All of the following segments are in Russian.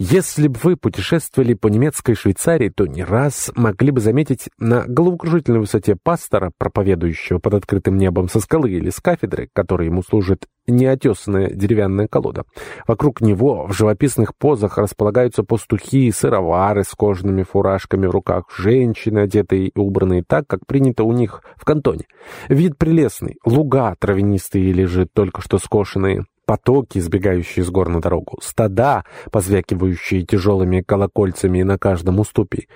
Если бы вы путешествовали по немецкой Швейцарии, то не раз могли бы заметить на головокружительной высоте пастора, проповедующего под открытым небом со скалы или с кафедры, которой ему служит неотесанная деревянная колода. Вокруг него в живописных позах располагаются пастухи и сыровары с кожаными фуражками в руках, женщины, одетые и убранные так, как принято у них в кантоне. Вид прелестный, луга травянистые или же только что скошенные, потоки, сбегающие с гор на дорогу, стада, позвякивающие тяжелыми колокольцами на каждом уступе.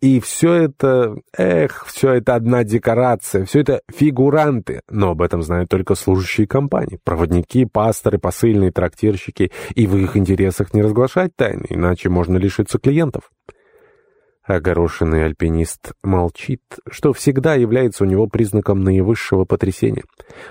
И все это, эх, все это одна декорация, все это фигуранты, но об этом знают только служащие компании, проводники, пасторы, посыльные, трактирщики, и в их интересах не разглашать тайны, иначе можно лишиться клиентов. Огорошенный альпинист молчит, что всегда является у него признаком наивысшего потрясения.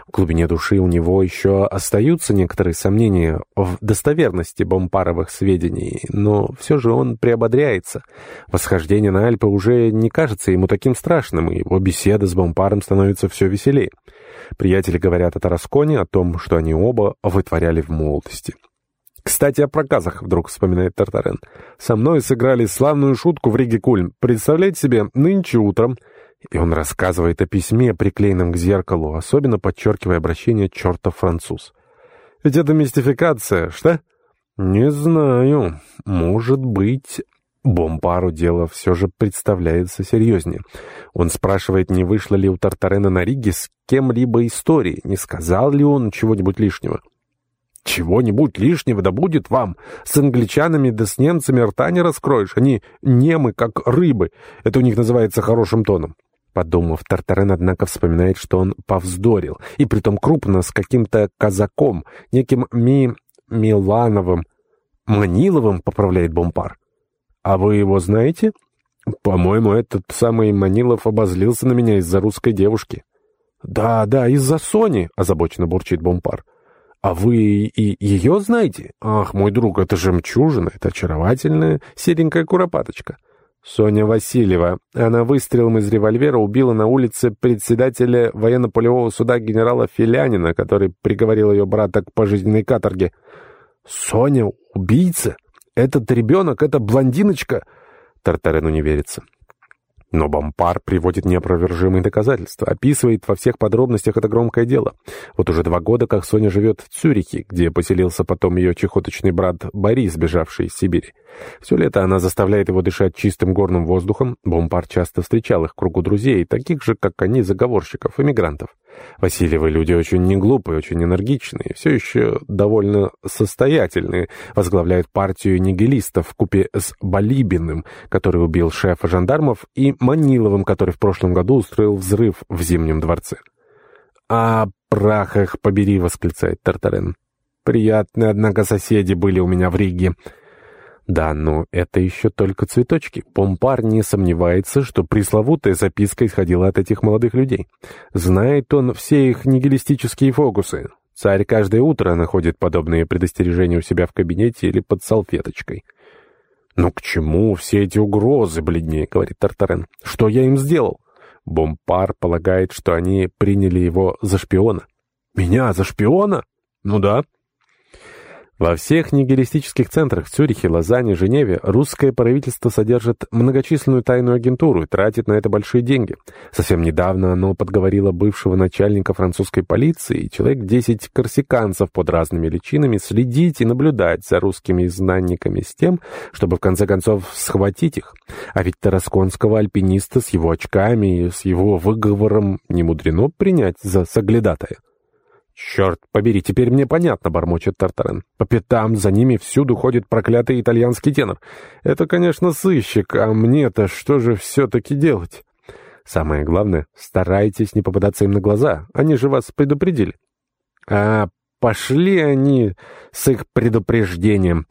В глубине души у него еще остаются некоторые сомнения в достоверности бомпаровых сведений, но все же он приободряется. Восхождение на Альпы уже не кажется ему таким страшным, и его беседа с бомпаром становится все веселее. Приятели говорят о Тарасконе, о том, что они оба вытворяли в молодости. «Кстати, о проказах», — вдруг вспоминает Тартарен. «Со мной сыграли славную шутку в Риге Кульм. Представляете себе, нынче утром...» И он рассказывает о письме, приклеенном к зеркалу, особенно подчеркивая обращение «чертов француз». «Ведь это мистификация, что?» «Не знаю. Может быть...» Бомпару дело все же представляется серьезнее. Он спрашивает, не вышло ли у Тартарена на Риге с кем-либо истории, не сказал ли он чего-нибудь лишнего. Чего-нибудь лишнего да будет вам. С англичанами да с немцами рта не раскроешь. Они немы, как рыбы. Это у них называется хорошим тоном. Подумав, Тартарен, однако, вспоминает, что он повздорил, и притом крупно, с каким-то казаком, неким Ми... Милановым. Маниловым, поправляет Бомпар. А вы его знаете? По-моему, этот самый Манилов обозлился на меня из-за русской девушки. Да, да, из-за Сони, озабоченно бурчит Бомпар. «А вы и ее знаете? Ах, мой друг, это жемчужина, это очаровательная серенькая куропаточка». Соня Васильева. Она выстрелом из револьвера убила на улице председателя военно-полевого суда генерала Филянина, который приговорил ее брата к пожизненной каторге. «Соня? Убийца? Этот ребенок? Эта блондиночка?» Тартарену не верится. Но Бомпар приводит неопровержимые доказательства, описывает во всех подробностях это громкое дело. Вот уже два года, как Соня живет в Цюрихе, где поселился потом ее чехоточный брат Борис, бежавший из Сибири. Все лето она заставляет его дышать чистым горным воздухом. Бомпар часто встречал их в кругу друзей, таких же, как они, заговорщиков, эмигрантов. Васильевы люди очень неглупые, очень энергичные, все еще довольно состоятельные, возглавляют партию нигилистов купе с Балибиным, который убил шефа жандармов, и Маниловым, который в прошлом году устроил взрыв в Зимнем дворце. «А прах их побери!» — восклицает Тартарен. «Приятные, однако, соседи были у меня в Риге». Да, но это еще только цветочки. Помпар не сомневается, что пресловутая записка исходила от этих молодых людей. Знает он все их нигилистические фокусы. Царь каждое утро находит подобные предостережения у себя в кабинете или под салфеточкой. «Ну к чему все эти угрозы, бледнее?» — говорит Тартарен. «Что я им сделал?» Бомпар полагает, что они приняли его за шпиона. «Меня за шпиона?» «Ну да». Во всех нигилистических центрах в Цюрихе, Лозанне, Женеве русское правительство содержит многочисленную тайную агентуру и тратит на это большие деньги. Совсем недавно оно подговорило бывшего начальника французской полиции человек 10 корсиканцев под разными личинами следить и наблюдать за русскими знанниками с тем, чтобы в конце концов схватить их. А ведь тарасконского альпиниста с его очками и с его выговором не мудрено принять за соглядатая. «Черт побери, теперь мне понятно», — бормочет Тартарен. «По пятам за ними всюду ходит проклятый итальянский тенор. Это, конечно, сыщик, а мне-то что же все-таки делать?» «Самое главное, старайтесь не попадаться им на глаза. Они же вас предупредили». «А пошли они с их предупреждением.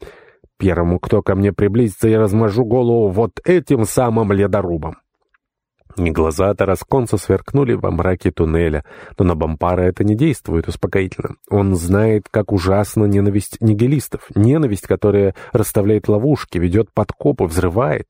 Первому, кто ко мне приблизится, я размажу голову вот этим самым ледорубом». Глаза Тарасконца сверкнули во мраке туннеля, но на Бампара это не действует успокоительно. Он знает, как ужасна ненависть нигилистов, ненависть, которая расставляет ловушки, ведет подкопы, взрывает.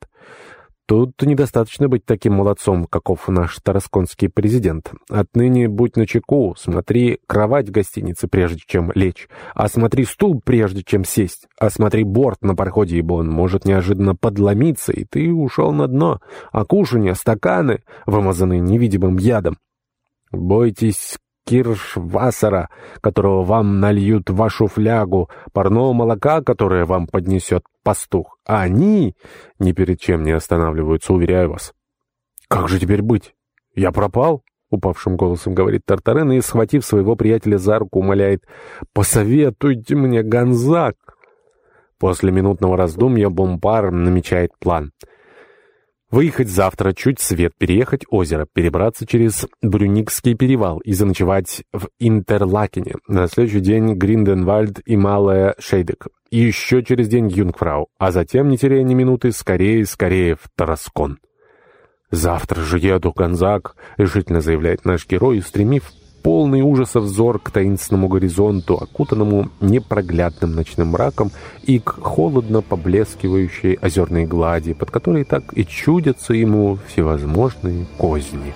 Тут недостаточно быть таким молодцом, каков наш тарасконский президент. Отныне будь начеку, смотри кровать в гостинице, прежде чем лечь, а смотри стул, прежде чем сесть, а смотри борт на пароходе, ибо он может неожиданно подломиться, и ты ушел на дно, а кушанье, стаканы, вымазанные невидимым ядом. Бойтесь киршвассера, которого вам нальют вашу флягу, парного молока, которое вам поднесет пастух. А они ни перед чем не останавливаются, уверяю вас. «Как же теперь быть? Я пропал?» — упавшим голосом говорит Тартарен и, схватив своего приятеля за руку, умоляет «Посоветуйте мне, Гонзак!» После минутного раздумья Бомбар намечает план — Выехать завтра, чуть свет, переехать озеро, перебраться через Брюникский перевал и заночевать в Интерлакене. На следующий день Гринденвальд и Малая Шейдек. И еще через день Юнгфрау. А затем, не теряя ни минуты, скорее, скорее в Тараскон. «Завтра же еду, Гонзак», — решительно заявляет наш герой, устремив полный ужаса взор к таинственному горизонту, окутанному непроглядным ночным мраком и к холодно поблескивающей озерной глади, под которой так и чудятся ему всевозможные козни.